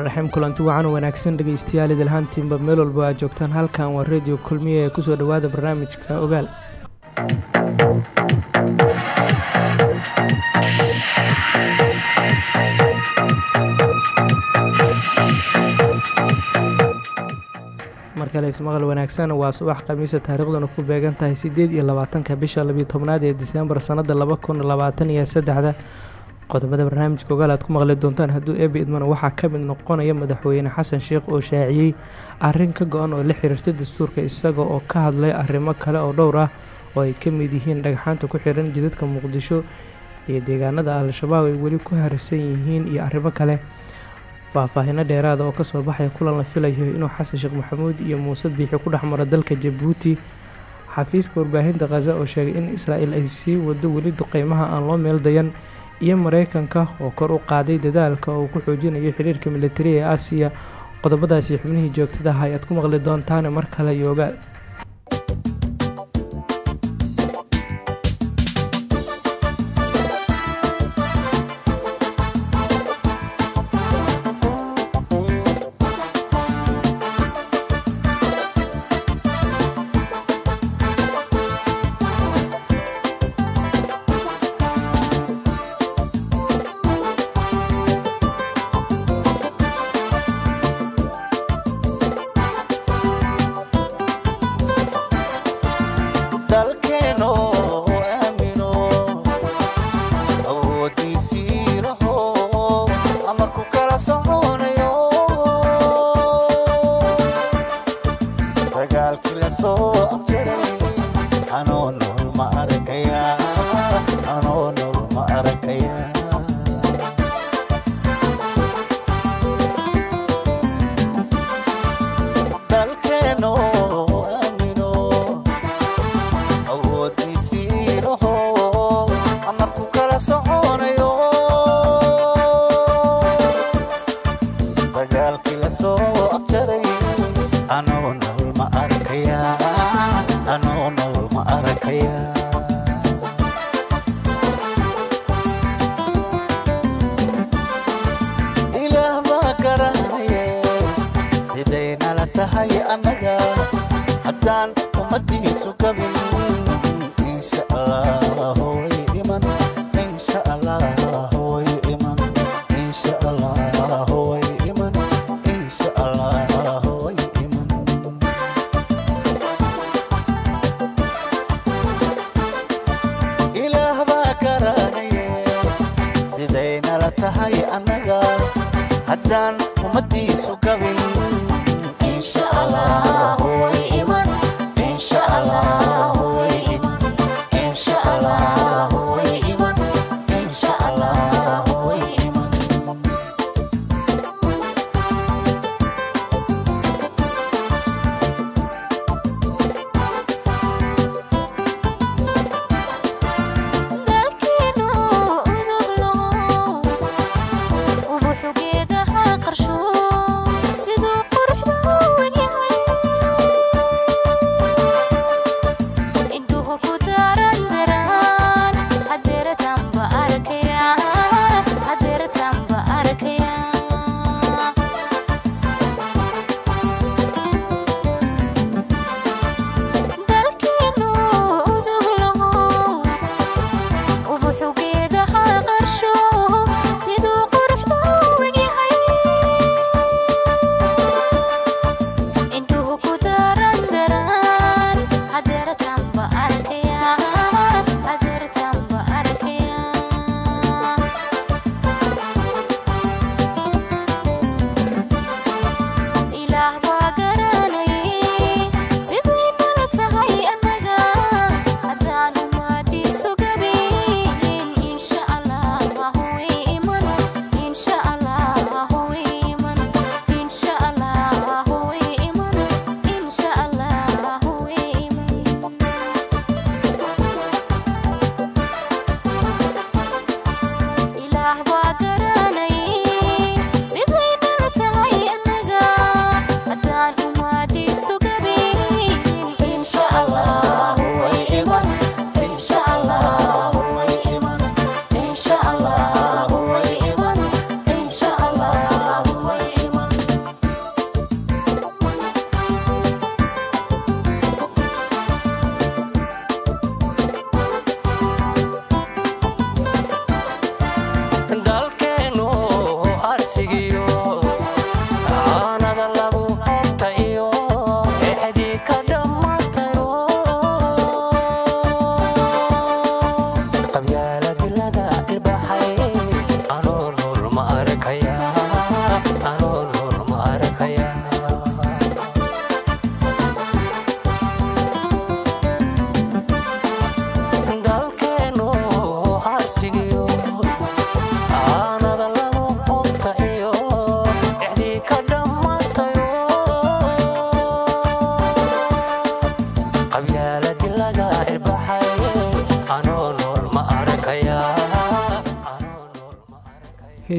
raxiim kulanti wacan wanaagsan dhegeystayaal idilhaantiinba meel walba aad joogtaan. Halkan waa redio kulmiye ee ku soo dhowaada barnaamijka ogaal. Markale ismaqal wanaagsan waa subax khamiisa taariikhduna ku beegan tahay siddeed iyo labaatanka bisha labiyo tobnaad ee diseembar sannada laba qodobada barnaamijka ogaal aad ku maqli doontaan. Hadduu eebi idmana waxaa ka mid noqonaya madaxweyne xasan sheekh oo shaaciyey arrin ka go-an oo la xiriirta dastuurka isaga oo ka hadlay arrimo kale oo dhowr ah oo ay ka mid yihiin dhagxaanta ku xiran jidadka muqdisho iyo deegaanada al-shabaab ay weli ku harsan yihiin iyo arrimo kale. Faahfaahino dheeraada oo ka soo baxaya kulan la filayo inuu xasan sheekh maxamuud iyo muuse biixi ku dhex maro dalka jabuuti. Xafiiska warbaahinta khaza oo sheegay in israa'il ay sii wado weli duqeymaha aan loo meel dayan iyo mareykanka oo kor u qaaday dadaalka oo ku xoojinayo xiriirka militari ee aasiya. Qodobadaasi xubnihii joogtadaha ayaad ku maqli doontaane mar kale iyo ogaal siduu quruxda u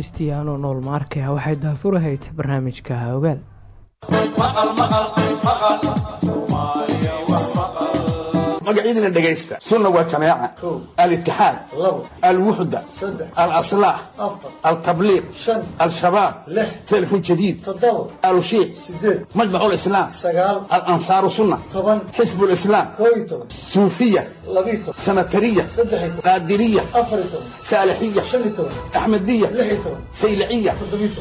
heestiyaanoo nool maarkaya waxay daafurahayd barnaamijka ogaal magacyadina dhegaysta sunna waa jamaaca. Alitixaad alwuxda. Alaslaax altabliiq. Al-shabaab. Telefon jadiid. Alushiiq majmac lislaam alansaaru sunna. Xisb lislaam suufiya sanatariya qaadiriya saalixiya axmediya sayliciya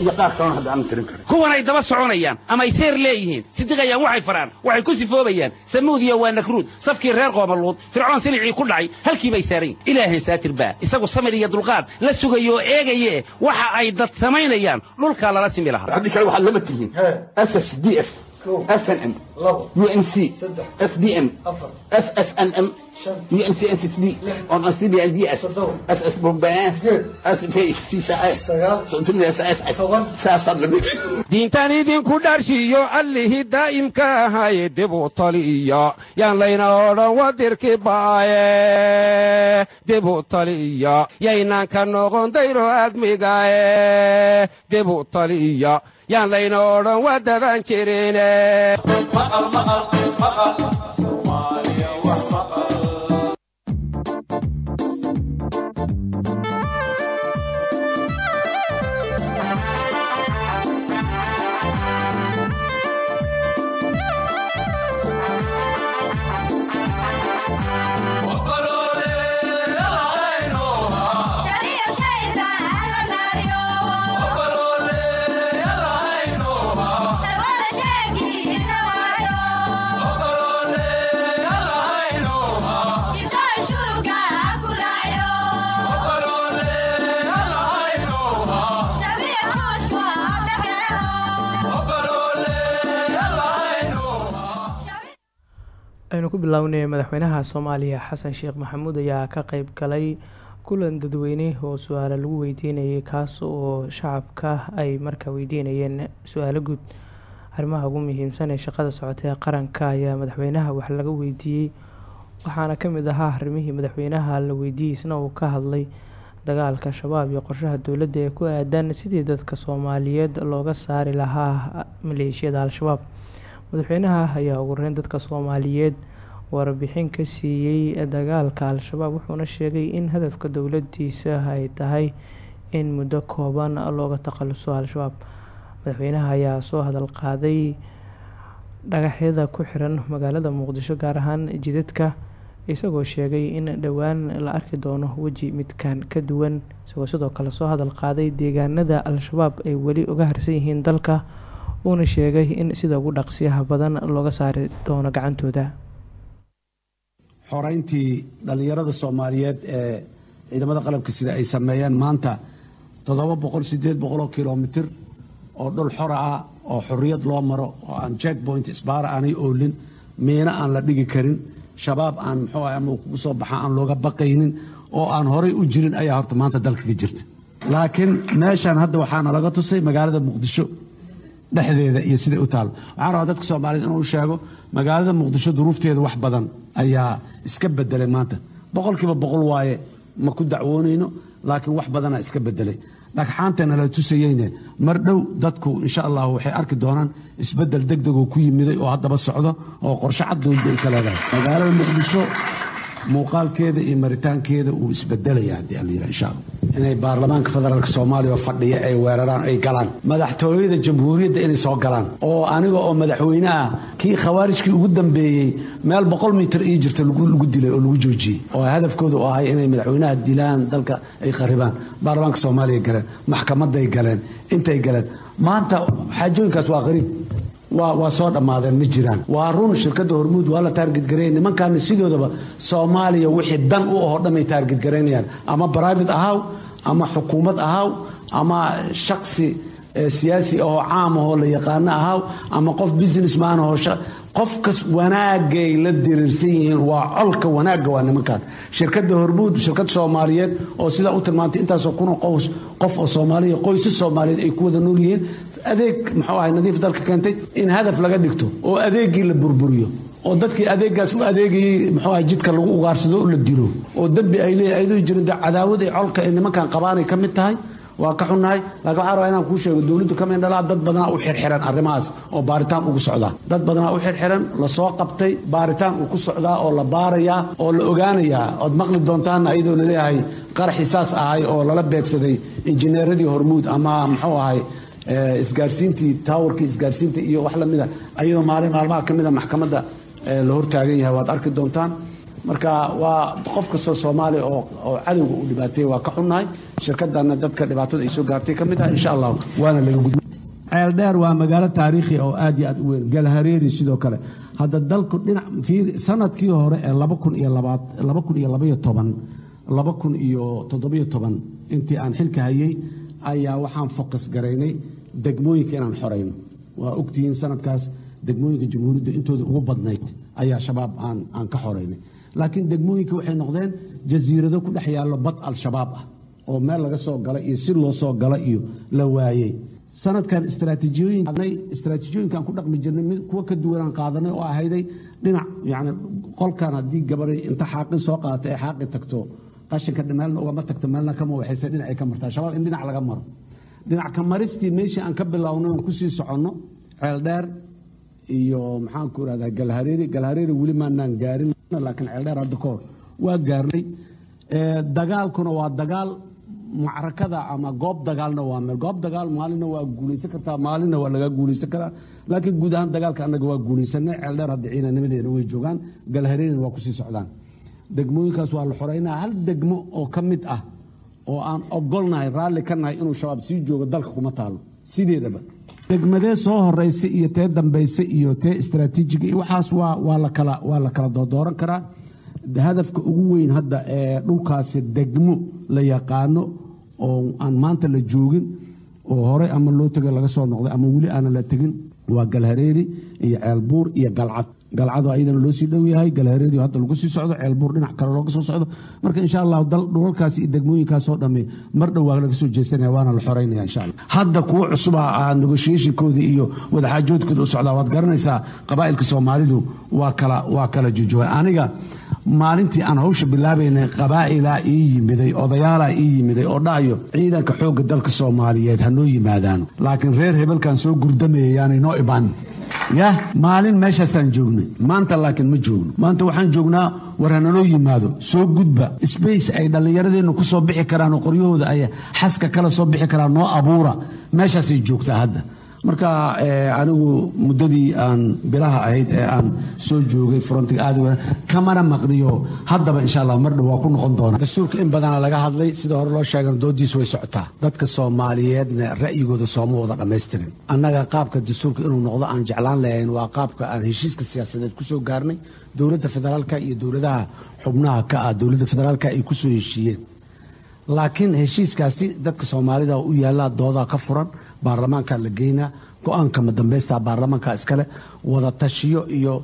iyo qaar kalona hadda aanan tirin karin. Kuwanay daba soconayaan ama ay seer leeyihiin sidiqayaan waxay faraan waxay ku sifoobayaan samuudiya waa nakruud safkii reer qoomaluud fircoon silicii ku dhacay halkii bay saarayn ilaahay saatir baa isagu samir iyo dulqaad la sugayo oo eegaye waxa ay dad samaynayaan dhulkaa lala simi lahaa. Haddii kale waxaad lama tihiin ss d f snm unc sbn ssnm Bombas diintan idinku dharshiyo allihii daa'imka ahaye dib u taliya yaan layna odhan wadirki baaye dib u taliya yaynaan ka noqon dayro admigaye dib u taliya yaan layna odhan wadadan jirine bilownay madaxweynaha soomaaliya xasan sheekh maxamuud ayaa ka qeyb galay kulan dadweyne oo su'aalo lagu weydiinayay kaas oo shacabka ay markaa weydiinayeen su'aalo guud. Arrimaha ugu muhiimsan ee shaqada socota ee qaranka ayaa madaxweynaha wax laga weydiiyey waxaana ka mid ahaa arrimihii madaxweynaha la weydiiyey uu ka hadlay dagaalka shabaab iyo qorshaha dowladda ee ku aadan sidii dadka soomaaliyeed looga saari lahaa maleeshiyada al-shabaab. Madaxweynaha ayaa ugu horeyn dadka soomaaliyeed warbixin ka siiyey dagaalka al-shabaab wuxuuna sheegay in hadafka dowladiisa ay tahay in muddo kooban looga takhaluso al-shabaab. Madaxweynaha ayaa soo hadal qaaday dhagaxyada ku xiran magaalada muqdisho gaar ahaan jidadka isagoo sheegay in dhowaan la arki doono weji midkan ka duwan. Isagoo sidoo kale soo hadal qaaday deegaanada al-shabaab ay weli uga harsan yihiin dalka uuna sheegay in sida ugu dhaqsiyaha badan looga saari doono gacantooda xoreyntii dhallinyarada soomaaliyeed ee ciidamada qalabka sida ay sameeyeen maanta toddoba boqol sideed boqoloo kilomitir oo dhul xora ah oo xorriyad loo maro oo aan jack point isbaara aanay oolin miino aan la dhigi karin shabaab aan muxuu ah ama kugu soo baxa aan looga baqaynin oo aan horay u jirin ayaa horta maanta dalka ka jirta. Laakiin meeshan hadda waxaana laga tusay magaalada muqdisho dhexdeeda iyo siday u taalo waxaan rabaa dadka soomaaliyed inuu sheego magaalada muqdisho duruufteeda wax badan ayaa iska bedelay maanta. Boqolkiiba boqol waaye ma ku dacwoonayno laakiin wax badanaa iska bedelay dhagxaantana la tusayeyne mar dhow dadku insha allah waxay arki doonaan isbeddel degdegoo ku yimiday oo haddaba socdo oo qorshe cad dowladda ay leedahay. Magaalada muqdisho muuqaalkeeda iyo maritaankeeda uu isbedelaya haddii aan la yidhaha allah. Inay baarlamaanka federaalk soomaaliya fadhiya ay weeraraan ay galaan. Madaxtooyada jamhuuriyadda inay soo galaan. Oo aniga oo madaxweyne ah kii khawaarijkii ugu dambeeyey meel boqol mitir ii jirta lagu dilay oo lagu joojiyey. Oo hadafkooda u ahay inay madaxweynaha dilaan dalka ay qaribaan baarlamaanka soomaaliya galeen maxkamaday galeen intay galeen. Maanta xaajooyinkaas waa qariib waa soo dhammaadeen ma jiraan. Waa run shirkadda hormuud waa la taargetgareey nimankaana sidoodaba soomaaliya wixii dan u ahoo dhamay taargetgaraynayaan ama brivate ahaw ama xukuumad ahaw ama shaksi siyaasi ahoo caam ahoo la yaqaano ahaw ama qof businessman ahoo qofkas wanaagay la diriirsan yihiin waa colka wanaagga waa nimankaan. Shirkadda hormuud shirkad soomaaliyeed oo sidaa u tilmaantay intaasoo kuna qows qof oo soomaaliya qoysas soomaaliyeed ay ku wada nool yihiin adeeg muxuu ahay nadiif dalka keentay in hadaf laga dhigto oo adeeggii la burburiyo oo dadkii adeeggaas u adeegayey muxuu ahay jidka lagu ugaarsado oo la dilo oo dembi ay leeyahay ayadoo jirin cadaawad ay colka ay nimankan qabaanay ka mid tahay waa ka xunnahay. Laakiin waxaan rabaa inaan kuu sheego dowladdu ka mindhalaa dad badanaa u xirxiran arrimahaas oo baaritaan ugu socdaa. Dad badanaa u xirxiran la soo qabtay baaritaan uu ku socdaa oo la baarayaa oo la ogaanayaa ood maqli doontaan ayadoo la leeyahay qaraxii saas ahay oo lala beegsaday injineeradii hormuud ama muxuu ahay isgaarsiintii taawarkii isgaarsiinta iyo wax lamida ayadoo maalin maalmaha ka mida maxkamadda la hortaagan yahay waad arki doontaan. Marka waa qof kastoo soomaaliya oo cadowga uu dhibaateeyey waa ka xunnahay. Shirkadana dadka dhibaatada ay soo gaartay ka mid ah insha allah waana laga gudba ceeldheer waa magaalo taariikhi oo aad iyo aad u weyn. Galhareeri sidoo kale. Hadda dalku dhinac fiir sannadkii hore ee laba kun iyo labaad laba kun iyo labaiyo toban laba kun iyo toddobiyo toban intii aan xilka hayay ayaa waxaan fokas garaynay degmooyinka inaan xorayno. Waa ogtihiin sanadkaas degmooyinka jamhuuriyadda intooda ugu badnayd ayaa shabaab aan ka xoraynay laakiin degmooyinka waxay noqdeen jasiirado ku dhex yaallo bad al-shabaab ah oo meel laga soo gala iyo si loo soo gala iyo la waayey sanadkan istraatiijiyooyinkaan ku dhaqmi jirnay kuwa ka duwanaan qaadanay oo ahayday dhinac yani qolkan haddii gabaray inta xaaqin soo qaata ee xaaqi tagto qashinka meelna ugama tagto meelna kama waxayse dhinacay ka martaa. Shabaab in dhinac laga maro. Dhinac ka maristii meeshii aan ka bilownay oon ku sii soconno ceeldheer iyo maxaanku irahdaa galhareeri galhareeri weli maanaan gaarin laakiin ceeldheer hadda ka waa gaarnay. Dagaalkuna waa dagaal macrakada ama goob dagaalna waa meel. Goob dagaal maalinna waa guulaysan kartaa maalinna waa laga guulaysan karaa. Laakiin guud ahaan dagaalka annaga waa guulaysanay ceeldheer hadda ciidanimadeena way joogaan galhareerina waa ku sii socdaan degmooyinkaas waa la xoreynaa hal degmo oo ka mid ah oo aan ogolnahay raalli ka nahay inuu shabaab sii joogo dalka kuma taalo sideedaba degmadee soo horeysa iyo tee dambaysa iyo tee istraatiijiga waxaas waa waa la kala doodooran karaa. Hadafka ugu weyn hadda ee dhulkaasi degmo la yaqaano oo aan maanta la joogin oo horey ama loo tego laga soo noqday ama weli aanan la tegin waa galhareeri iyo ceelbuur iyo galcad galcado ayadana loo sii dhow yahay galhareeri hadda lagu sii socdo ceelbuur dhinac kale looga soo socdo. Marka insha allah dhulalkaas iyo degmooyinkaasoo dhamme mar dhow waa laga soo jeesanaya waana la xoreynaya insha allah hadda kuwo cusuba ah negotiationkooda iyo wadaxaajoodkooda u socdaa waad garanaysaa qabaa'ilka soomaalidu waa kala waa kala jujuwa aniga maalintii aan hawsha bilaabaynay qabaa'ilaa ii yimiday odayaalaa ii yimiday oo dhahayo ciidanka xoogga dalka soomaaliyeed ha noo yimaadaano. Laakiin reer hebelkan soo gurdamaya yaanay noo imaan yah maalin meeshaasaan joognay. Maanta laakiin ma joogno. Maanta waxaan joognaa war hanaloo yimaado. Soo gudba. Sbace ay dhallinyaradeennu ku soo bixi karaan oo qoryahooda ay xaska kala soo bixi karaan noo abuura. Meeshaasay joogtaa hadda marka anigu muddadii aan bilaha ahayd ee aan soo joogay frontiga aad kamana maqniyo haddaba insha allah mar dhow waa ku noqon doona dastuurka in badana laga hadlay sida hore loo sheegan doodiis way socotaa. Dadka soomaaliyeedna ra'yigooda sooma wada dhammaystirin annaga qaabka dastuurka inuu noqdo aan jeclaan lahayn waa qaabka aan heshiiska siyaasadeed ku soo gaarnay dowladda federaalka iyo dowladaha xubnaha ka ah dowladda federaalka ay ku soo heshiiyeen. Laakiin heshiiskaasi dadka soomaalida u yaallaa doodaa ka furan baarlamaanka la geynaa go'aanka madambaysta baarlamaanka iskale wada tashiyo iyo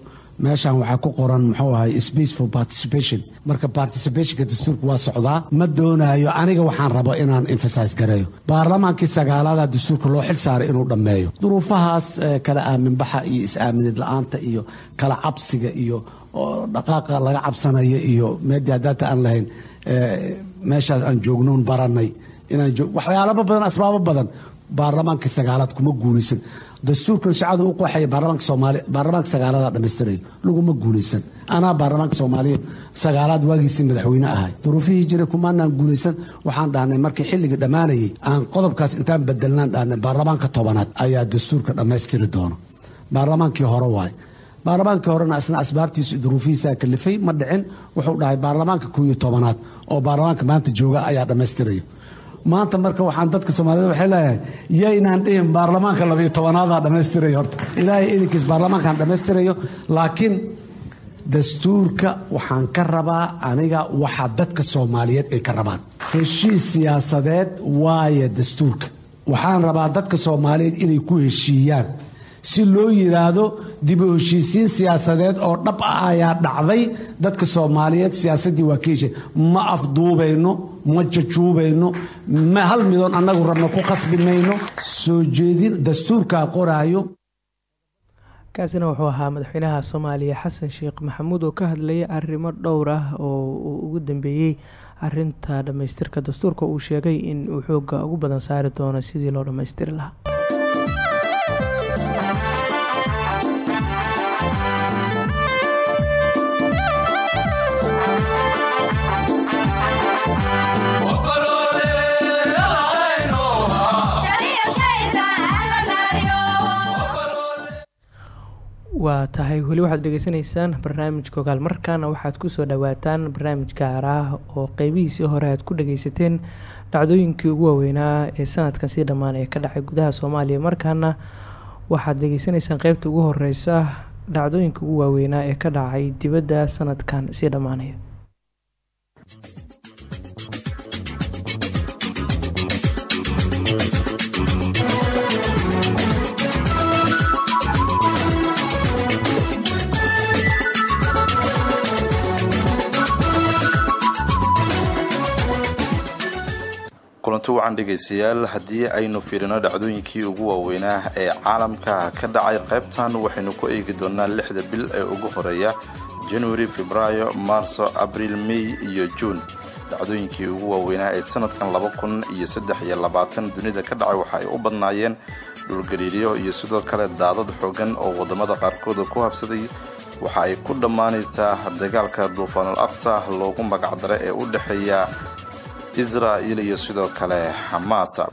meeshan waxaa ku qoran muxuu ahay space for participation. Marka participationka dastuurka waa socdaa ma doonaayo aniga waxaan rabo inaan emphasize gareeyo. Baarlamaankii sagaalada dastuurka loo xil saaray inuu dhammeeyo. Duruufahaas kala aaminbaxa iyo is-aaminid la'aanta iyo kala cabsiga iyo dhaqaaqa laga cabsanayo iyo meedii haddaata aan lahayn meeshaas aan joognoon baranay. Inaan waxyaalaba badan asbaabo badan baarlamaankii sagaalaad kuma guulaysan. Dastuurkan shacadu u qooxaya baarlamaanka soomaaliya baarlamaanka sagaaladaa dhammaystirayo laguma guulaysan. Anaa baarlamaanka soomaaliyeed sagaalaad waagiisii madaxweyne ahay. Duruufihii jiray kumaanaan guulaysan waxaan dhahnay markii xilliga dhammaanayay aan qodobkaas intaan bedelnaan dhahnay baarlamaanka tobanaad ayaa dastuurka dhammaystiri doona baarlamaankii hore waay. Baarlamaankii horena isna asbaabtiisa duruufihiisaa kalifay ma dhicin wuxuu dhahay baarlamaanka koo iyo tobanaad oo baarlamaanka maanta jooga ayaa dhammaystiraya maanta marka waxaan dadka soomaaliyed waxay leeyahay yaynaan dhihin baarlamaanka labiyo tobanaada dhammaystirayo horta. Ilaahay idinkiis baarlamaankaan dhammaystirayo laakiin dastuurka waxaan ka rabaa aniga waxa dadka soomaaliyeed ay ka rabaan. Heshiis siyaasadeed waaye dastuurka. Waxaan rabaa dadka soomaaliyeed inay ku heshiiyaan. Si loo yidhaahdo dib u heshiisiin siyaasadeed oo dhab ah ayaa dhacday dadka soomaaliyeed siyaasaddii waa ka heshiya ma afduubayno ma jajuubayno ma hal midoon annagu rabno ku khasbi mayno soo jeedin dastuurkaa qoraayo. Kaasina wuxuu ahaa madaxweynaha soomaaliya xasan sheekh maxamuud oo ka hadlayay arrimo dhowr ah oo ugu dambeeyey arinta dhammaystirka. Dastuurka uu sheegay in uu xooga ugu badan saari doono sidii loo dhammaystiri lahaa waa tahay. Weli waxaad dhegeysanaysaan barnaamijka ogaal markaana waxaad ku soo dhawaataan barnaamij gaar ah oo qeybihiisii hore aad ku dhageysateen dhacdooyinkii ugu waaweynaa ee sanadkan sii dhammaan ka dhacay gudaha soomaaliya. Markaana waxaad dhegeysanaysaan qeybta ugu horeysa dhacdooyinkii ugu waaweynaa ee ka dhacay dibadda sanadkan sii dhammaanaya kulanti wacan dhegaystayaal haddii aynu fiirino dhacdooyinkii ugu waaweynaa ee caalamka ka dhacay qaybtan waxaynu ku eegi doonaa lixda bil ee ugu horreeya january februaayo marso abriil may iyo juun dhacdooyinkii ugu waaweynaa ee sanadkan laba kun iyo saddex iyo labaatan dunida ka dhacay waxa ay u badnaayeen dhulgariiryo iyo sidoo kale daadad xoogan oo waddamada qaarkooda ku habsaday. Waxa ay ku dhammaanaysaa dagaalka duufaanul aqsa loogu magacdara ee u dhexeeya israa'il iyo sidoo kale xamaasa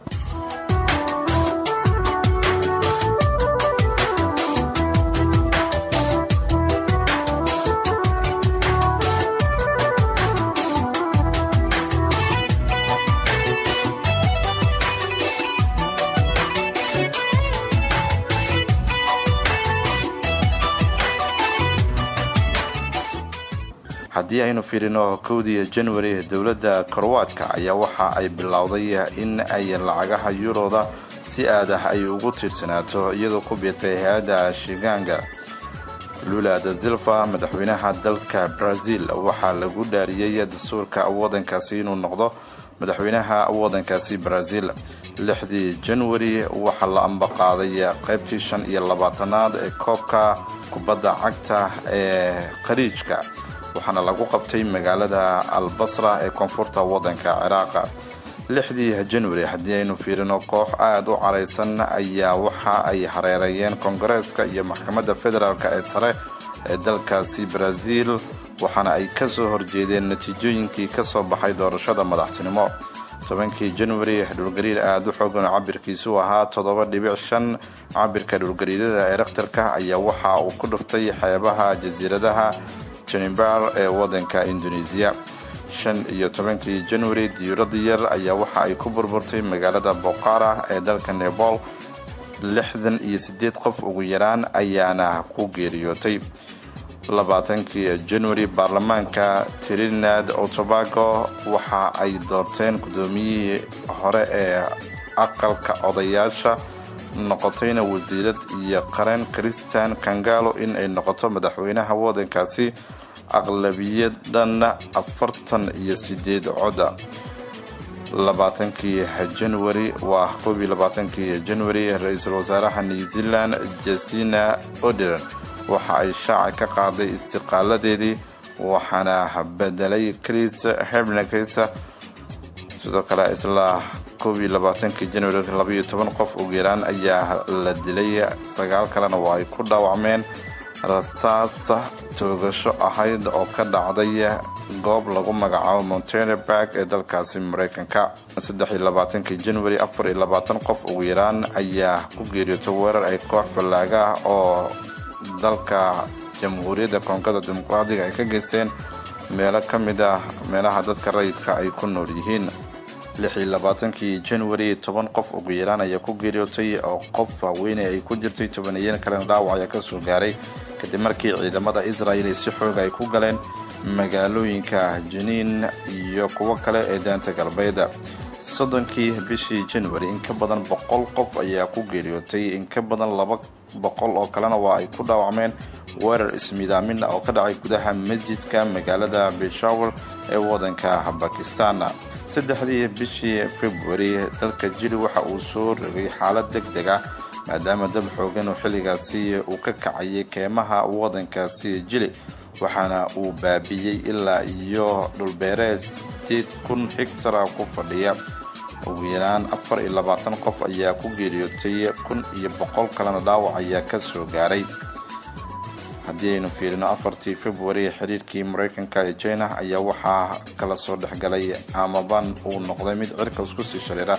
haddii aynu fiirino kowdii january dowladda korwaadka ayaa waxa ay bilowday in ay lacagaha yuroda si aadah ay ugu tiirsanaato iyadoo ku biirtay hay'adda shigaanga lula da silva madaxweynaha dalka brazil waxaa lagu dhaariyey dastuurka wadankaasi inuu noqdo madaxweynaha wadankaasi brazil. Lixdii january waxaa la ambaqaaday qaybtii shan iyo labaatanaad ee koobka kubadda cagta ee khariijka waxaana lagu qabtay magaalada albasra ee koonfurta wadanka ciraaqa. Lixdii january haddii aynu fiirino koox aada u caraysan ayaa waxa ay hareereeyeen koongareeska iyo maxkamadda federaalk ee sare ee dalkaasi brazil waxaana ay ka soo horjeedeen natiijooyinkii ka soo baxay doorashada madaxtinimo. Tobankii january dhulgariir aada u xoogan oo cabirkiisu ahaa toddoba dhibic shan cabirka dhulgariirada ee rakhtarka ayaa waxa uu ku dhuftay xeebaha jasiiradaha tunibar ee wadanka indoneesiya shan iyo tobankii january diyurada yar ayaa waxa ay ku burburtay magaalada boqara ee dalka nebol lixdan iyo sideed qof ugu yaraan ayaana ku geeriyootay. Labaatankii january baarlamaanka trinad otobago waxa ay doorteen guddoomiyihii hore ee aqalka odayaasha noqotayna wasiirad iyo qaran christian kangalo in ay noqoto madaxweynaha wadankaasi aqlabiyadan afartan iyo sideed coda labaatankii january waa koob iyo labaatankii january ra'iisul wasaaraha new zealand jasina odern waxa ay shaaca ka qaaday istiqaaladeedii waxaana bedelay chris hebnekes sidoo kale isla toban qof ugu yaraan ayaa la dilay. Sagaal kalena waa ay ku dhaawacmeen. Rasaas toogasho ahayd oo ka dhacday goob lagu magacaabo monteneberg ee dalkaasi mareykanka. Saddex iyo labaatankii labaatan qof ugu yaraan ayaa ku geeriyootay weerar ay koox fallaaga ah oo dalka jamhuuriyadda koongoda dimuqraadiga ay ka geysteen. Meelo ka mid ah meelaha dadka rayidka ay ku nool yihiin labaatankii january toban qof ugu yaraan ayaa ku geeriyootay oo qof haweeney ay ku jirtay tobaniyeen kalena dhaawac ayaa ka soo gaaray. Kadib markii ciidamada israel ay si xooga ay ku galeen magaalooyinka janiin iyo kuwo kale ee daanta galbeed. Soddonkii bishii january in ka badan boqol qof ayaa ku geeriyootay in ka badan laba boqol oo kalena waa ay ku dhaawacmeen weerar ismidaamin oo ka dhacay gudaha masjidka magaalada beshawar ee wadanka bakistan saddexdii bishii february dalka jili waxa uu soo rogay xaalad deg deg ah maadaama dab xoogan oo xilligaasi uu ka kacayay keemaha wadankaasi jili waxaana uu baabiyey ilaa iyo dhulbeereed sideed kun hegtara ku fadhiya. Ugu yaraan afar iyo labaatan qof ayaa ku geeriyootay kun iyo boqol kalena dhaawac ayaa ka soo gaaray haddii aynu fiirino afartii februari xiriirkii mareykanka ee china ayaa waxaa kala soo dhexgalay amaban uu noqday mid cirka isku sii shareera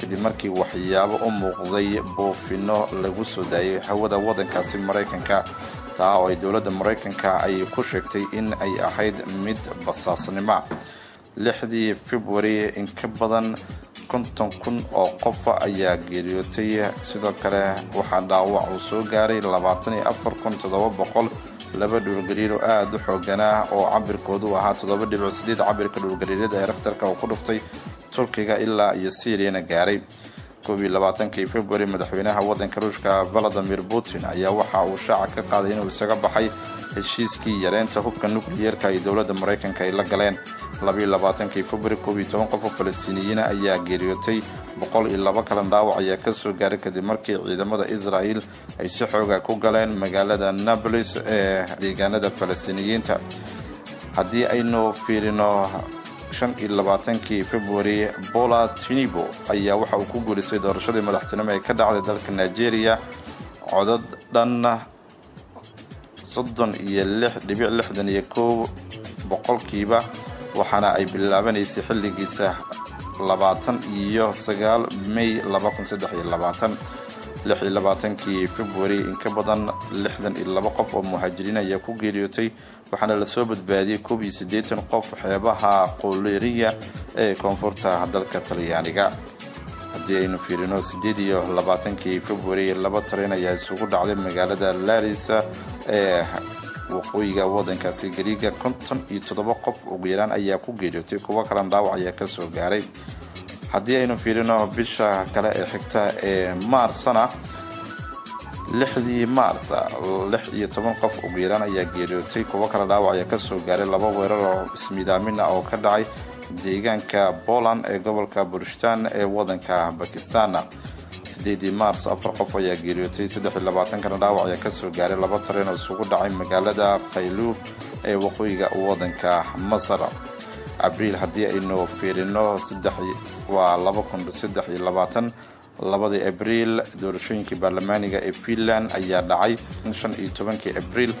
kadib markii waxyaabo u muuqday buufino lagu soo daayay hawada waddankaasi maraykanka. Taa oo ay dowladda maraykanka ay ku sheegtay in ay ahayd mid basaasnimo. Lixdii februari in ka badan konton kun oo qofa ayaa geeriyootay. Sidoo kale waxaa dhaawac uu soo gaaray labaatan iyo afar kun toddoba boqol. Laba dhulgariir oo aada u xooganaa oo cabirkoodu ahaa toddoba dhibic sideed cabirka dhulgariirada ee rakhtarka uu ku dhuftay turkiga ilaa iyo syriana gaaray koob iyo labaatankii februari madaxweynaha waddanka ruushka valadimir putin ayaa waxa uu shaaca ka qaaday inuu isaga baxay heshiiskii yareynta hubka nukliyeerka ay dowladda maraykanka ay la galeen. Labaiyo labaatankii februari koob iyo toban qof oo falastiiniyiina ayaa geeriyootay boqol iyo laba kalan dhaawac ayaa ka soo gaaray kadib markii ciidamada israa'el ay si xooga ku galeen magaalada nabolis ee deegaanada falastiiniyiinta haddii aynu fiirino shan iyo labaatankii februari bola tinibo ayaa waxa uu ku guulisay doorashadii madaxtinimo ee ka dhacday dalka nigeria codod dhan soddon iyo lix dhibic lixdan iyo kow boqolkiiba waxaana ay bilaabanaysay xilligiisa labaatan iyo sagaal may laba kun saddex iyo labaatan lix iyo labaatankii februari in ka badan lixdan iyo laba qof oo muhaajiriin ayaa ku geeriyootay waxaana la soo badbaadiyey koob iyo siddeetan qof xeebaha qoleriya ee koonfurta dalka talyaaniga. Haddii aynu fiirino siddeed iyo labaatankii februari laba tareen ayaa isugu dhacday magaalada larisa ee waqooyiga waddankaasi. Gariiga konton iyo toddoba qof ugu yaraan ayaa ku geeriyootay kuwo kalan dhaawac ayaa ka soo gaaray haddii aynu fiirino bisha kale ee xigta ee maarsana lixdii maarsa lix iyo toban qof ugu yaraan ayaa geeriyootay. Kuwo kale dhaawac ayaa ka soo gaaray laba weerar oo ismiidaamin ah oo ka dhacay deegaanka poland ee gobolka burshitan ee waddanka bakistan sideedii maars afar qof ayaa geeriyootay. Saddex iyo labaatankana dhaawac ayaa ka soo gaaray laba tareen oo isugu dhacay magaalada khayluub ee waqooyiga waddanka masar abriil haddii aynu fiirino waa laba kun saddex iyo labaatan. Labadii abriil doorashooyinkii baarlamaaniga ee finland ayaa dhacay shan iyo tobankii abriil.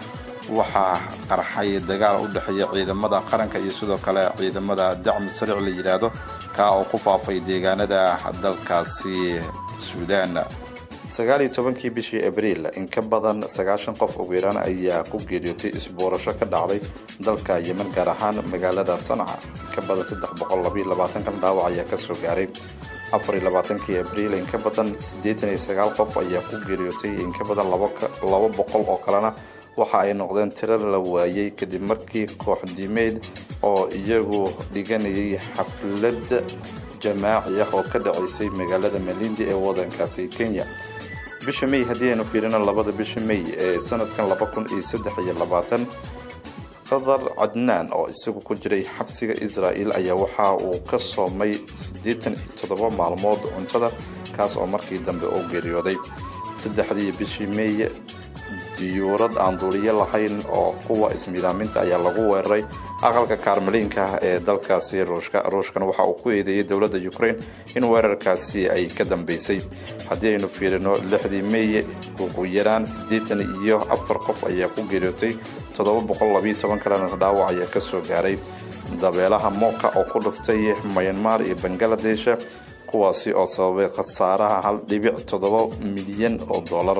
Waxaa qarxay dagaal u dhexeeya ciidamada qaranka iyo sidoo kale ciidamada dacmi sariic la yidhaahdo kaa oo ku faafay deegaanada dalkaasi suudaan sagaal iyo tobankii bishii abriil in ka badan sagaashan qof ugu yaraan ayaa ku geeriyootay isboorasho ka dhacday dalka yemen gaar ahaan magaalada sanca in ka badan saddex boqol labaiyo labaatankan dhaawac ayaa ka soo gaaray. Afar iyo labaatankii abriil in ka badan siddeetan iyo sagaal qof ayaa ku geeriyootay in ka badan laba boqol oo kalena waxa ay noqdeen tiro la waayey kadib markii koox diimeed oo iyagu dhiganayay xaflad jamaaci ah oo ka dhacaysay magaalada malindi ee waddankaasi kenya bisha may haddii aynu fiirino labada bisha may ee sanadkan laba kun iyo saddex iyo labaatan fadar cadnaan oo isagu ku jiray xabsiga israa'el ayaa waxa uu ka soomay siddeetan iyo toddoba maalmood cuntada kaas oo markii dambe u geeriyooday. Saddexdii bishii may diyuurad aan duuliyo lahayn oo kuwa ismiidaaminta ayaa lagu weeraray. Aqalka kaarmaliinka ee dalkaasi ruushka ruushkana waxa uu ku eedeeyey dowladda ukraine in weerarkaasi ay ka dambeysay. Haddii aynu fiirino lixdii may ugu yaraan siddeetan iyo afar qof ayaa ku geeriyootay toddoba boqol labiyo toban kalena dhaawac ayaa ka soo gaaray. Dabeelaha mooka oo ku dhuftay myanmar iyo bangaladesh kuwaasi oo sababay khasaaraha hal dhibic toddoba milyan oo dollar.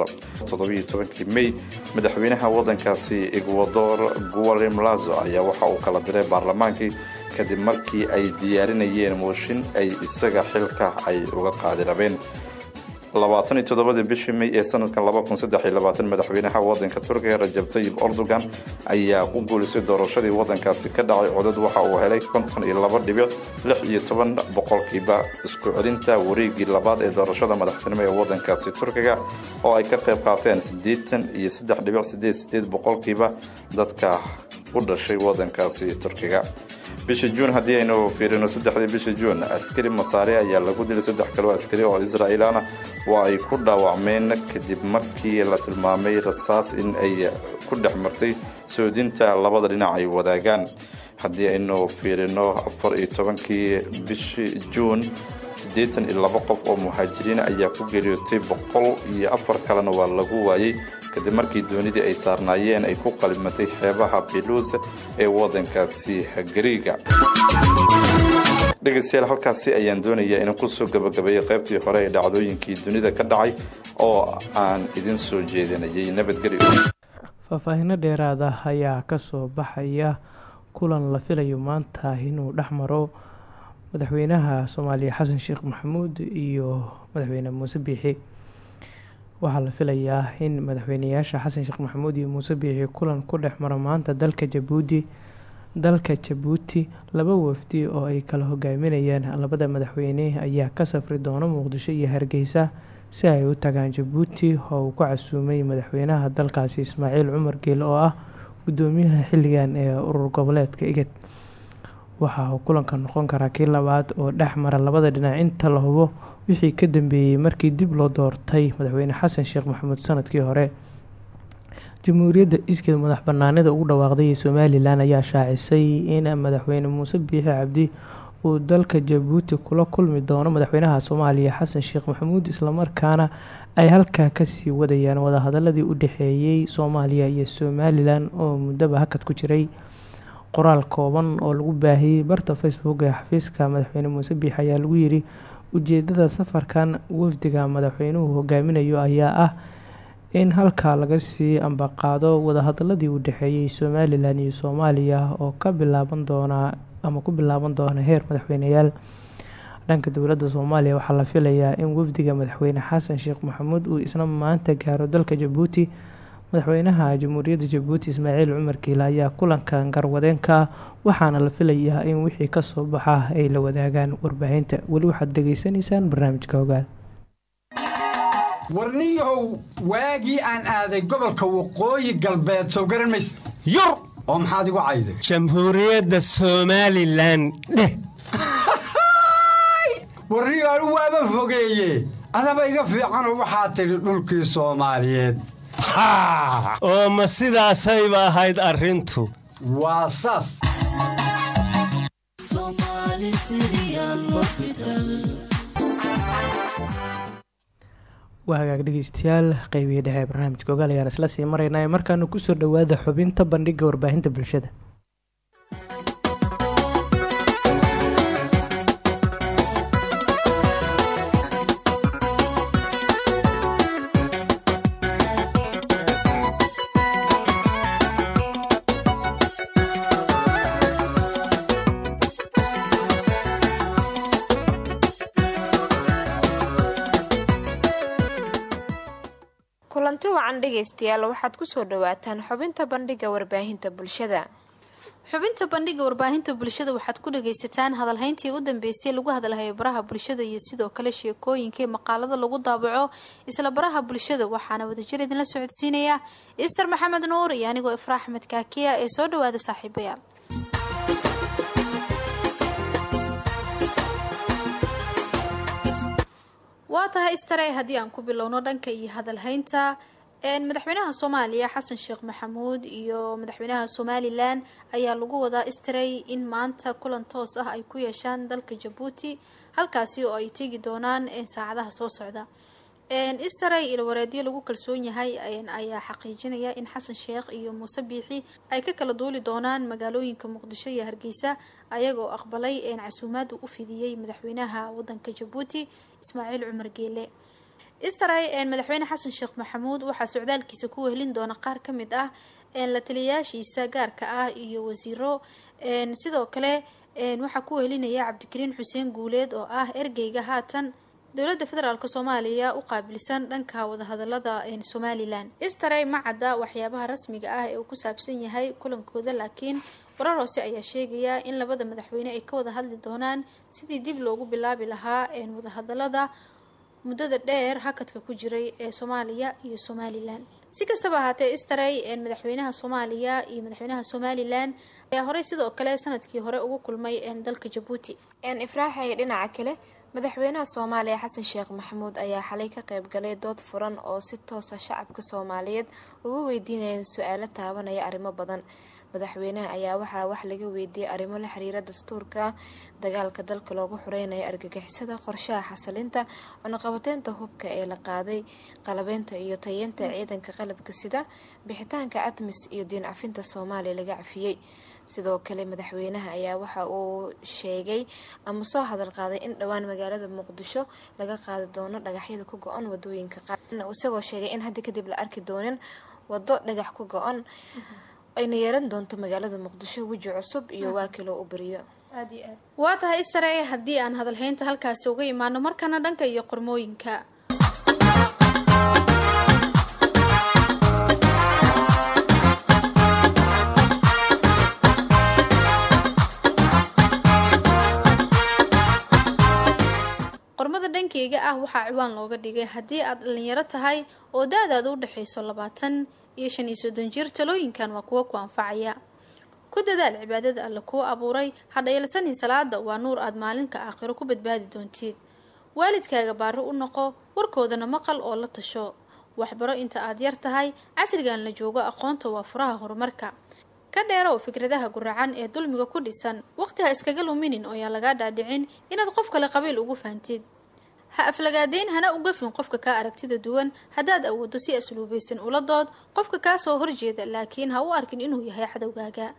Toddobiyo tobankii may madaxweynaha waddankaasi ecuador gualem lazo ayaa waxa uu kala diray baarlamaankii kadib markii ay diyaarinayeen mooshin ay isaga xilka ay uga qaadi rabeen labaatan iyo toddobadii bishii may ee sanadkan laba kun saddex iyo labaatan madaxweynaha waddanka turkiga rajab tayib erdogan ayaa ku guulisay doorashadii waddankaasi ka dhacay. Codad waxa uu helay konton iyo laba dhibic lix iyo toban boqolkiiba isku celinta wareegii labaad ee doorashada madaxtinimo ee waddankaasi turkiga oo ay ka qayb qaateen siddeetan iyo saddex dhibic sideed boqolkiiba dadka u dhashay waddankaasi turkiga bisha juun haddii aynu fiirino saddexdii bisha juun askari masaare ayaa lagu dilay saddex kaloo askari oo israa'iilana waa ay ku dhaawacmeen kadib markii la tilmaamay rasaas in ay ku dhex martay soodinta labada dhinac ay wadaagaan. Haddii aynu fiirino afar iyo tobankii bishii juun siddeetan iyo laba qof oo muhaajiriin ayaa ku geeriyootay boqol iyo afar kalena waa lagu waayey kadib markii doonidii ay saarnaayeen ay ku qalimatay xeebaha beluus ee waddankaasi gariiga dhegaystayaal halkaasi ayaan doonayaa inaan ku soo gabagabeeyay qaybtii hore ee dhacdooyinkii dunida ka dhacay oo aan idin soo jeedinayay. Nabadgelyo faahfaahino dheeraad ah ayaa ka soo baxaya kulan la filayo maanta inuu dhex maro madaxweynaha soomaaliya xasan sheekh maxamuud iyo madaxweyne muuse biixi. Waxaa la filayaa in madaxweyneyaasha xasan sheekh maxamuud iyo muuse biixi kulan ku dhex maro maanta dalka jabuuti dalka jabuuti laba wafdi oo ay kala hogaaminayaan. Labada madaxweyne ayaa ka safri doona muqdisho iyo hargeysa si ay u tagaan jabuuti oo uu ku casuumay madaxweynaha dalkaasi ismaaciil cumar geele oo ah gudoomiyaha xilligan ee urur goboleedka igad waxa uu kulanka noqon karaa kii labaad oo dhex mara labada dhinac. Inta la hubo wixii ka dambeeyey markii dib loo doortay madaxweyne xasan sheekh maxamuud sannadkii hore jamhuuriyadda iskeed madax banaanida ugu dhawaaqday ee somalilan ayaa shaacisay in madaxweyne muuse biixi cabdi uu dalka jabuuti kula kulmi doono madaxweynaha soomaaliya xasan sheekh maxamuud islamarkaana ay halkaa ka sii wadayaan wadahadaladii u dhexeeyey soomaaliya iyo somalilan oo muddaba hakad ku jiray qoraal kooban oo lagu baahiyey barta facebook ee xafiiska madaxweyne muuse biix ayaa lagu yiri ujeedada safarkan wafdiga madaxweynuhu hogaaminayo ayaa ah in halkaa laga sii ambaqaado wadahadaladii u dhexeeyey somalilan iyo soomaaliya oo ka bilaaban doona ama ku bilaaban doona heer madaxweyneyaal. Dhanka dowladda soomaaliya waxaa la filayaa in wafdiga madaxweyne xasan sheekh maxamuud uu isna maanta gaaro dalka jabuuti madaxweynaha jamhuuriyadda jabuuti ismaaciil cumar kiile ayaa kulankan garwadeenka waxaana la filayaa in wixii ka soo baxa ay la wadaagaan warbaahinta. Weli waxaad dhegeysanaysaan barnaamijka hogaal warniyahow waagii aan aaday gobolka waqooyi galbeed soo garan mayse yur oo maxaad igu cayday? Jamhuuriyadda somalilan dheh. Warniyo anu waaba fogeeye adaba iga fiicanoo waxaad tidhi dhulkii soomaaliyeed oo ma sidaasayba ahayd arrintu? Waa saas. Waa hagaag dhegeystayaal qeybihii dhexe ee barnaamijka ogaal ayaan isla sii maraynaa ee markaanu ku soo dhowaada xubinta bandhiga warbaahinta bulshada dhegaystayaal waxaad ku soo dhawaataan xubinta bandhiga warbaahinta bulshada. Xubinta bandhiga warbaahinta bulshada waxaad ku dhagaysataan hadalhayntii u dambeysay lagu hadalhayo baraha bulshada iyo sidoo kale sheekooyinkai maqaalada lagu daabaco isla baraha bulshada. Waxaana wadajir idinla socodsiinaya ister maxamed nuur iyo anigoo ifraa axmed kaakiya ee soo dhawaada saaxiibayaal waa tahay istare haddii aan ku bilowno dhanka iyo hadalhaynta madaxweynaha soomaaliya xasan sheekh maxamuud iyo madaxweynaha somalilan ayaa lagu wadaa istaray in maanta kulan toos ah ay ku yeeshaan dalka jabuuti halkaasi oo ay tegi doonaan saacadaha soo socda. Istaray ilwareedyo lagu kalsoon yahay ayaa xaqiijinaya in xasan sheekh iyo muuse biixi ay ka kala duuli doonaan magaalooyinka muqdisho iyo hargeysa ayagoo aqbalay casuumaad uu u fidiyey madaxweynaha wadanka jabuuti ismaaciil cumar geele istaray madaxweyne xasan sheekh maxamuud waxaa socdaalkiisa ku wehelin doona qaar ka mid ah la taliyayaashiisa gaarka ah iyo wasiiro. Sidoo kale waxaa ku wehelinaya cabdikariin xuseen guuleed oo ah ergeyga haatan dowladda federaalk soomaaliya u qaabilsan dhanka wadahadalada somalilan istaray ma cadda waxyaabaha rasmiga ah ee uu ku saabsan yahay kulankooda laakiin warar hoose ayaa sheegaya in labada madaxweyne ay ka wada hadli doonaan sidii dib loogu bilaabi lahaa wadahadalada muddada dheer hakadka ku jiray ee soomaaliya iyo somalilan si kastaba ahaatee istaray madaxweynaha soomaaliya iyo madaxweynaha somalilan ayaa horey sidoo kale sannadkii hore ugu kulmay dalka jabuuti. Ifraaxay dhinaca kale madaxweynaha soomaaliya xasan sheekh maxamuud ayaa xalay ka qayb galay dood furan oo si toosa shacabka soomaaliyeed ugu weydiinayeen su'aalo taabanaya arrimo badan madaxweynaha ayaa waxaa wax laga weydiiyey arrimo la xiriira dastuurka dagaalka dalka loogu xureynayo argagixisada qorshaha xasilinta cunaqabateynta hubka ee la qaaday qalabeynta iyo tayeynta ciidanka qalabka sida bixitaanka admis iyo diin cafinta soomaaliya laga cafiyey. Sidoo kale madaxweynaha ayaa waxa uu sheegay ama soo hadal qaaday in dhowaan magaalada muqdisho laga qaadi doono dhagaxyada ku go-on waddooyinka qaar. Isagoo sheegay in hadda kadib la arki doonin wado dhagax ku go-on ayna yeelan doonto magaalada muqdisho weji cusub iyo waakiloo u beriyo aad iyo aad. Waa tahay istare haddii aan hadalhaynta halkaasi uga imaano markana dhanka iyo qormooyinka. Qormada dhankeyga ah waxaa ciwaan looga dhigay haddii aad dhalinyaro tahay oo da-daada u dhexayso labaatan iyo shan iyo soddon jir talooyinkan waa kuwo ku anfacaya. Ku dadaal cibaadada alle kuu abuuray hadhayeelsanin salaada waa nuur aad maalinka aakhiro ku badbaadi doontid waalidkaaga baari u noqo warkoodana maqal oo la tasho. Waxbaro inta aad yar tahay casrigan la joogo aqoonta waa furaha horumarka. Ka dheerow fikradaha guracan ee dulmiga ku dhisan waqti ha iskaga luminin oo yaan lagaa dhaadhicin inaad qof kale qabiil ugu faantid ha aflagaadeyn hana u gafin qofka kaa aragtida duwan. Haddaad awooddo si asluubaysan ula dood qofka kaa soo horjeeda laakiin ha u arkin inuu yahay cadowgaaga.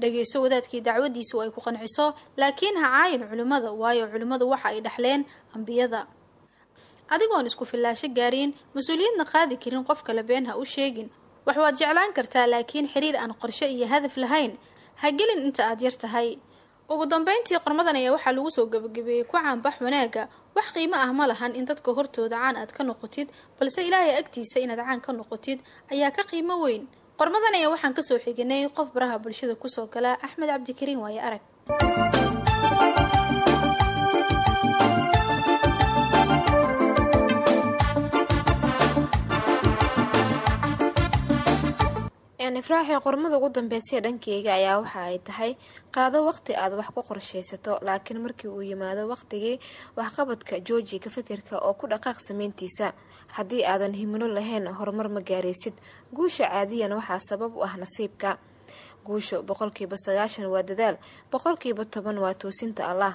Dhageyso wadaadkii dacwadiisa ay ku qanciso laakiin ha caayin culimmada waayo culimmadu waxa ay dhexleen ambiyada. Adigoon isku fillaasho gaariin mas'uuliyadna qaadi karin qof kale been ha u sheegin. Wax waad jeclaan kartaa laakiin xiriir aan qorshe iyo hadaf lahayn. Ha gelin inta aad yar tahay ugu dambeyntii qormadan ayaa waxaa lagu soo gebagabeeyey ku caanbax wanaaga wax qiimo ah ma lahan in dadka hortooda caan aad ka noqotid balse ilaahay agtiisa inaad caan ka noqotid ayaa ka qiimo weyn. Qormadan ayaa waxaan ka soo xiginay qof baraha bulshada ku soo gala axmed cabdikariin waaye arag ifraaxi qormada ugu dambeysay dhankeyga ayaa waxa ay tahay qaado waqti aad wax ku qorshaysato laakiin markii uu yimaado waqtigii waxqabadka jooji ka fikirka oo ku dhaqaaq sameyntiisa haddii aadan himilo lahayn horumar ma gaaraysid. Guusha caadiyan waxaa sabab u ah nasiibka guusho boqolkiiba sagaashan waa dadaal boqolkiiba toban waa toosinta allah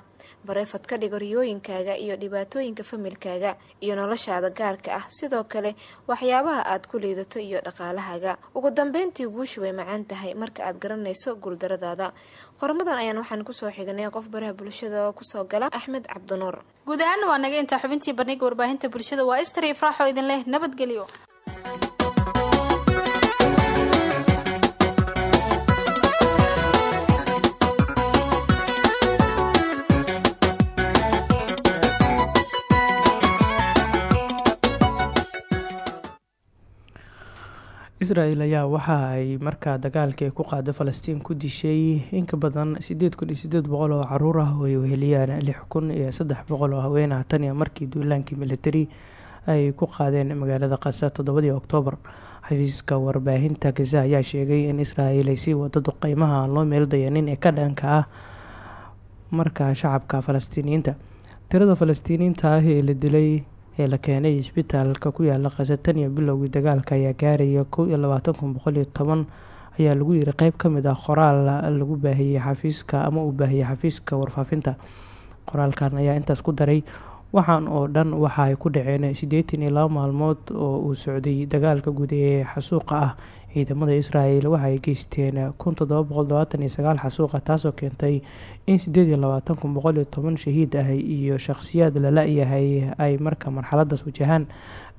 bareefad ka dhigo riyooyinkaaga iyo dhibaatooyinka familkaaga iyo noloshaada gaarka ah. Sidoo kale waxyaabaha aad ku liidato iyo dhaqaalahaaga. Ugu dambeyntii guusha way macaan tahay marka aad garanayso guuldaradaada qormadan ayaan waxaan ku soo xignay qof baraha bulshada ku soo gala axmed cabdinuur guud ahaana waa naga intaa xubintii bandhiga warbaahinta bulshada. Waa istar ifraaxoo idin leh nabadgelyo israel ayaa waxa ay markaa dagaalkii ku qaaday falastiin ku dishay in ka badan sideed kun iyo sideed boqol oo carruur ah oo ay saddex boqol oo haween ah. Tan iyo markii duulaankii militari ay ku qaadeen magaalada qasa toddobadii oktoobar xafiiska warbaahinta gaza ayaa sheegay in israel ay sii wado duqeymaha loo meel dayanin ee ka dhanka ah markaa shacabka falastiiniyiinta. Tirada falastiiniyiinta ah ee la dilay ee la keenay isbitaalka ku yaalla qasa tan iyo bilowgii dagaalka ayaa gaaraya ayaa lagu yiri qeyb ka mid ah qoraal lagu baahiyey xafiiska ama uu baahiyey xafiiska warfaafinta. Qoraalkan ayaa intaas ku daray. Waxaan oo dhan waxa ay ku dhaceen siddeetan iyo laba maalmood oo uu socday dagaalka guud ee xasuuqa ah ciidamada israel waxa geysteen kun toddoba xasuuqa taasoo keentay in sideed iyo labaatan kun boqol iyo toban shahiid ah iyo shakhsiyaad la la-yahay ay marka marxaladaas wajahaan.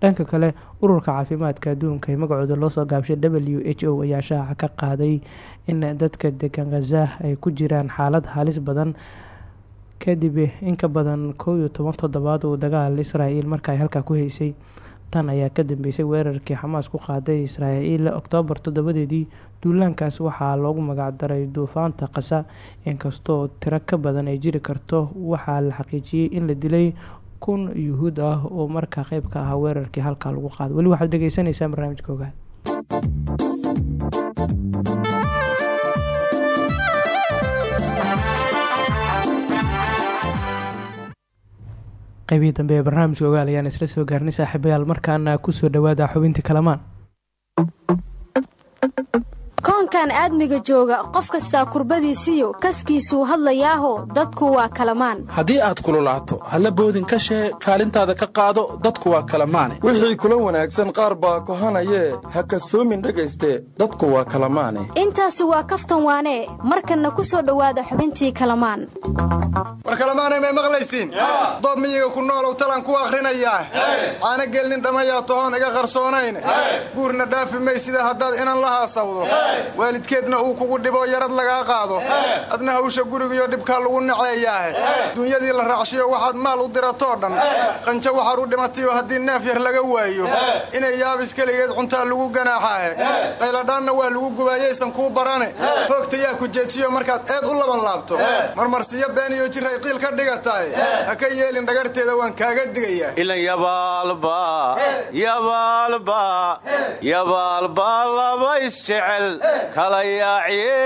Dhanka kale ururka caafimaadka adduunka ee magacooda loosoo gaabshay w h o ayaa shaaca ka qaaday in dadka degan khaza ay ku jiraan xaalad halis badan kadib in ka badan kow iyo toban toddobaad uu dagaal israel marka ay halkaa ku haysay tan ayaa ka dambeysay weerarkii xamaas ku qaaday israael oktoobar toddobadeedii. Duulaankaas waxaa loogu magacdaray duufaanta qasa inkastoo tiro ka badan ay jiri karto. Waxaa la xaqiijiyey in la dilay kun yuhuud ah oo markaa qeyb ka ahaa weerarkii halkaa lagu qaado. Weli waxaad dhegeysaneysaan barnaamijka ogaal qaybihii dambe ee barnaamijka ogaal ayaan isla soo gaarnay saaxiibayaal markaana ku soo dhawaada xubintii kalamaan koonkan aadmiga jooga qof kastaa kurbadiisiyo kaskiisuu hadlayaaho dadku waa kalamaan. Haddii aad kululaato halla boodin ka shee kaalintaada ka qaado dadku waa kalamaane. Wixii kula wanaagsan qaar baa kohanayee ha kasoomin dhegayste dadku waa kalamaane. Intaasi waa kaftan waanee markanna ku soo dhowaada xubintii kalamaan. War kalamaanay may maqlaysiin? Doob miyiga ku noolow talan ku akhrinayaa caana gelnin dhammayaa tohoon iga qarsoonayn? Guurna dhaafi may sida haddaad inan la haasawdo waalidkeedna uu kugu dhiboo yarad lagaa qaado. Adna hawsha gurigiyo dhibkaa lagu naceeyaahe dunyadii la raacshiyo waxaad maal u diratoo dhan. Qanjo waxaad u dhimatayo haddii neef yar laga waayo. Inay yaabis keligeed cuntaa lagu ganaaxaahe qayladhaanna waa lagu gubaayaysan kuu barane. Hoogta yaa ku jeejiyo markaad eed u laban laabto. Marmarsiyo been iyo jiray qiil ka dhigatahay ha ka yeelin dhagarteeda waan kaaga digayaa. Ilan yabaalba yabaalba yabaalba laba isjecel kala yaaciye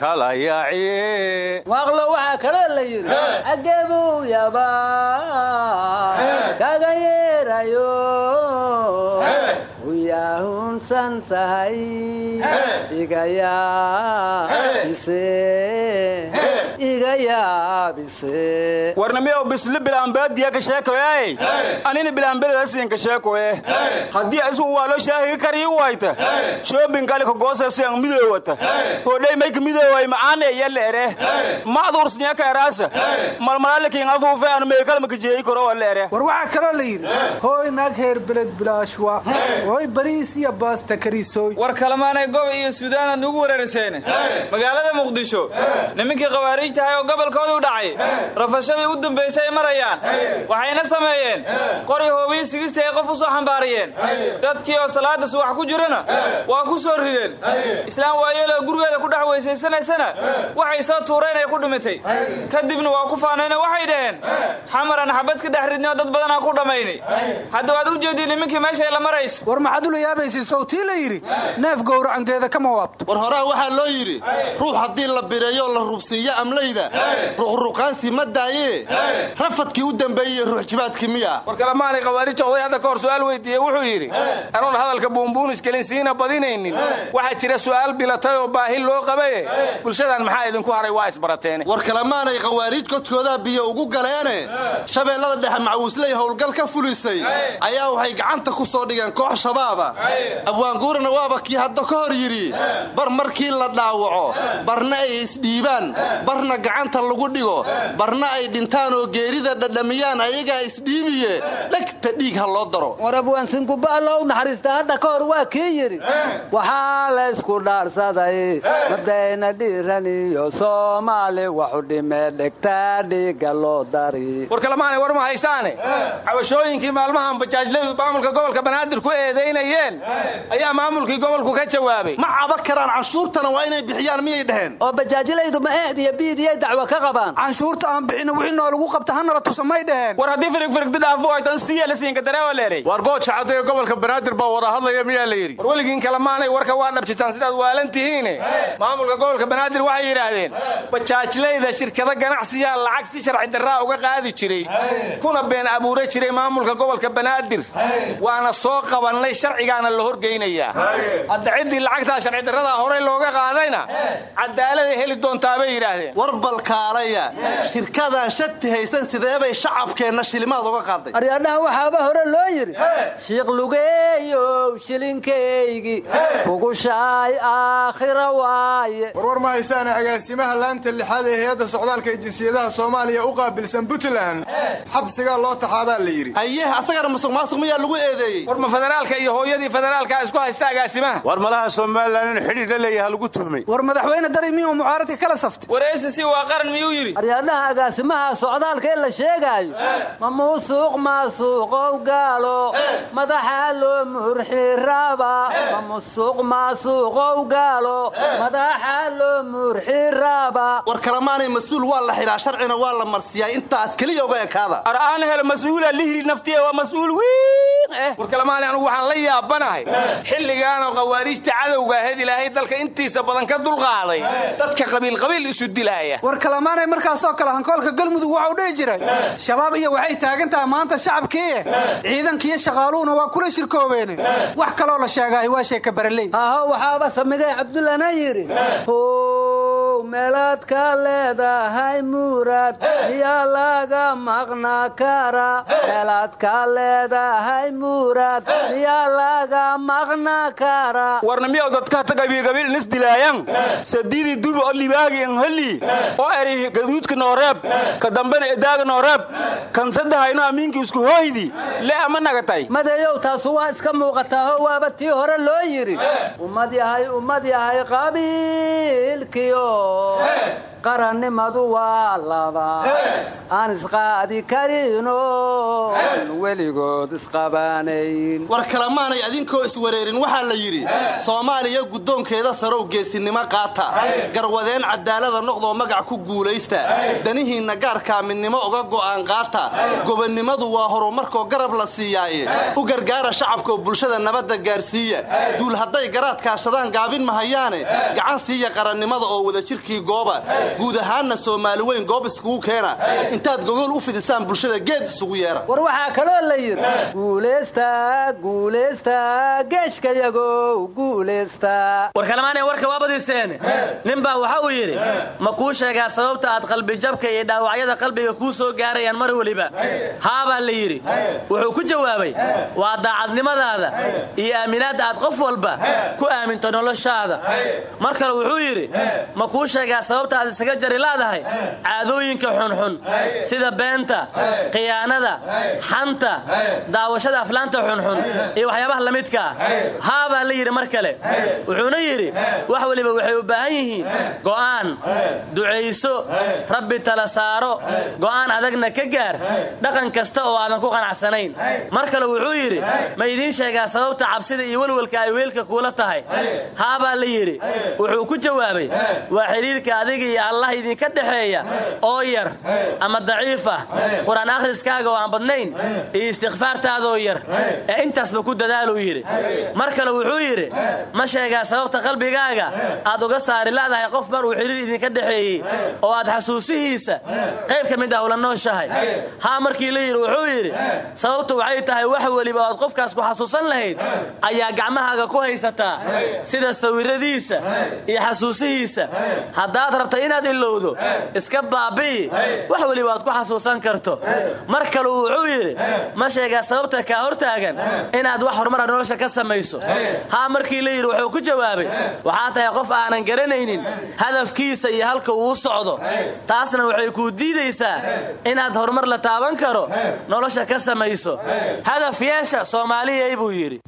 kala yaaciye waaqlo waxaa kaloo la yidhi agebuu yabaa kaga yeerayo uyaahunsan tahay iga yaabise iga yaabise warnamiyow bisli bilaanbeediya ka sheekoyay anina bilaanbedadasin ka sheekoye haddii isugu waa loo shaahiga kariyi wayta shoobingali kagoosasiyan midoowata hodhay mayka midooway macaane yaleere macduursniya kaeraasa malmalalikin afuufe anu meekalmaka jeeyi koro waleere war waxaa kaloo la yidhi hooy naag heer beled bilaashwa hooy bariis iyo baasta karisooy war kalamaanay gob iyo suudaanaad nugu wereeriseen magaalada muqdisho. Nimankii khawaariij tahay oo gobolkoodu dhacay. Rafashadii u dambaysay ay marayaan. Waxayna sameeyeen. Qori hoobiyi sigista ay qof u soo xambaariyeen. Dadkii oo salaada subax ku jirana waa ku soo rideen. Islaam waayeeloo gurigeeda ku dhex weysaysanaysana waxay soo tuureen ay ku dhimitay kadibna waa ku faanayno waxay dhaheen xamaran xabad ka dhex ridnoo dad badanaa ku dhammaynay hadda waad u jeediin nimankii meeshay la marayso war maxaad ula yaabaysid sawtii la yidhi neef gowracankeeda kama waabto. War horaa waxaa loo yidhi ruux haddii la bireeyo la rubsiiyo amlayda ruqruqaansi ma daayee rafadkii u dambeeyey ruux jibaadkii miya. War kalamaanay khawaarija oday hadda ka hor su'aal weydiiyey wuxuu yidhi anoon hadalka buunbuunis gelin siina badinaynin. Waxaa jira su'aal bilatay oo baahi loo qabaye bulshadan maxaa idinku haray waa isbarateene war kalamaanay khawaariij kodkoodaa biyo ugu galeene. Shabeellada dhexe macawisley howlgal ka fulisay. Ayaa waxay gacanta ku soo dhigeen koox shabaaba abwaanguurana waaba kii hadda ka hor yidhi. Bar markii la dhaawaco barna ay isdhiibaan barna gacanta lagu dhigo barna ay dhintaan oo geerida dhadhamiyaan ayagaa isdhiibiye dhegta dhiig ha loo daro. War abwaansinkubaalo u naxariista hadda ka hor waa kii yidhi. Waxaa laysku dhaarsaday madayna dhiiran iyo soomaali waxu dhimee dhegtaa dhiigga loo dari. War kalamaanay war ma haysaane? Cabashooyinkii maalmahan bajaajlaydu maamulka gobolka banaadir ku eedaynayeen ayaa maamulkii gobolku ka jawaabay. Ma caba karaan canshuurtana waa inay bixiyaan miyay dhaheen? Oo bajaajilaydu ma ehd iyo dacwo ka qabaan. Canshuurta aan bixina wixii noolagu qabta hanala tusa may dhaheen. War haddii firigfirigdi dhaafo aytan siya la siinka dareewa leeray. War gooja caddayo gobolka banaadir baa wada hadlaya miyaa la yidhi. War weligiin kalamaanay warka waa dhabjitaan sidaad waalan tihiine. Maamulka gobolka banaadir waxay yidhaahdeen bajaajlayda shirkado ganacsiyaa lacag si sharci darraa uga qaadi jiray. Kuna been abuura jiray maamulka gobolka banaadir. Waana soo qabannay sharcigaana la horgeynayaa hadda ciddii lacagtaa sharci darradaa horey looga qaadayna cadaaladay heli doontaa bay yidhaahdeen. War balkaalaya shirkadaan shati haysan sideebay shacabkeenna shilimaad uga qaaday? Aryadhaha waxaaba hore loo yidhi shiikh lugeeyow shilinkaygi kugushaay aakhira waaye. Warwar ma haysaane agaasimaha laanta lixaad ee hay'adda socdaalka ee jinsiyadaha soomaaliya u qaabilsan puntland. Xabsigaa loo taxaabaa la yidhi. Ayeh asagana musuq maasuq miyaa lagu eedeeyey hooyadii federaalka isku haysta agaasimaha war malaha somalilan in xidhiir la leeyaha lagu tuhmay. War madaxweyne dari miyuu mucaaradka kala saftay? War acc waa qaran miyuu yidhi? Aryaadhaha agaasimaha socdaalka in la sheegaayo. Ma muusuuq maasuuqow gaalo. Madaxa loo murxiraaba. Ma musuuq maasuuqow gaalo. Madaxa loo murxiraaba. War kalamaanay mas'uul waa la xidhaa sharcina waa la marsiyaa. Intaas keliya uga ekaada. Ar aan helo mas'uula lihri naftiya waa mas'uul wiin eh. War kalamaanay anugu waxaan la yaabanahay xilligaanoo khawaariijta cadowga ahayd ilaahay dalka intiisa badan ka dulqaaday dadka qabiilqabiil isu dilaaya. War kalamaanay markaasoo kale hankoolka galmudug waxau dhihi jiray. Shabaab iyo waxay taagan tahay maanta shacabkiiye ciidankiiyo shaqaaluhuna waa kula shirkoobeene wax kaloo la sheegaayo waa sheeka baraley. Aho waxaaba samigay cabdullana yidhi how meelaad ka leedahay muuraad miyaa laga maqna kara. Meelaad ka leedahay muuraad miyaa laga maqna kara. Warna miyaw dadkata qabiilqabiil nis dilaayan sadiidii duba oo libaagi anhali oo eri gaduudka nooreeb ka dambena edaaga nooreeb kan saddexayno amiinka isku hooydi le ama nagatay madeeyow taasu waa iska muuqataaho waaba tii hore loo yidhi ummad yahay ummad yahay qabiilkiyo よ。Qarannimadu waa laba aan isqaadi karino. Weligood isqabaanayn war kalamaanay adinkoo iswareerin waxaa la yidhi soomaaliya guddoonkeeda sarow geesinimo qaata. Garwadeen cadaalada noqdoo magac ku guulaysta. Danihiinna gaarkaa midnimo uga go'aan qaata. Gobonnimadu waa horumarkoo garab la siiyaaye. U gargaara shacabkaoo bulshada nabadda gaarsiiya. Duul hadday garaadkaashadaan gaabin mahayaane gacan siiya qarannimada oo wadajirkii gooba guud ahaanna soomaali weyn goob iskugu keena. Intaad gogol u fidisaan bulshada geed isugu yeera. War waxaa kaloo la yidhi guulaysta guulaysta geeshkayagow guulaysta war kalamaanee warka waa badiiseene ninbaa waxa uu yidhi ma kuu sheegaa sababta aad qalbijabka iyo dhaawacyada qalbiga kuu soo gaarayaan mar weliba. Haabaa la yidhi. Wuxuu ku jawaabay waa daacadnimadaada iyo aaminaadda aad qof walba ku aaminto noloshaada. Mar kale wuxuu yidhi ma kuu sheegaa sababta aad isaga jari laadahay caadooyinka xunxun sida beenta khiyaanada xanta daawashada aflaanta xunxun iyo waxyaabaha la midka ah. Haabaa la yidhi mar kale. Wuxuuna yidhi wax weliba waxay u baahan yihiin go'aan ducayso rabbi tala saaro go'aan adagna ka gaar dhaqan kasta oo aadan ku qanacsanayn. Mar kale wuxuu yidhi ma idiin sheegaa sababta cabsida iyo welwelka ay weelka kuula tahay. Haabaa la yidhi. Wuxuu ku jawaabay waa xidhiirka adiga iyo allah idinka dhexeeya oo yar ama daciif ah qur'aan akhriskaaga oo aan badnayn iyo istikfaartaadaoo yar ee intaasba ku dadaaluu yidhi. Mar kale wuxuu yidhi ma sheegaa sababta qalbigaaga aad uga saari la'dahay qof mar uu xidhiir idinka dhexeeyey oo aad xasuusihiisa qayb ka mid ah ula nooshahay. Haa markii la yidhi wuxuu yidhi sababtu waxay tahay wax weliba oad qofkaas ku xasuusan lahayd ayaa gacmahaaga ku haysataa sida sawiradiisa iyo xasuusihiisa. Haddaad rabta inaad ilowdo iska baabi'i. Wax weliba aad ku xasuusan karto. Mar kalu wuxuu yidhi ma sheegaa sababta kaa hortaagan inaad wax horumara nolosha ka samayso. Haa markii la yidhi wuxuu ku jawaabay waxaa tahay qof aanan garanaynin hadafkiisa iyo halka uu socdo. Taasna waxay kuu diidaysaa inaad horumar la taaban karo nolosha ka samayso. Hadaf yeesha soomaaliyay buu yidhi.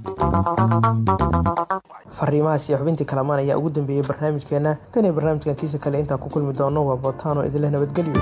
Fariimahaas iyo xubintii kalamaan ayaa ugu dambeeyey barnaamijkeenna tan iyo barnaamijkan kiisa kale intaan ku kulmi doonno waa bootaano idinleh nabadgelyo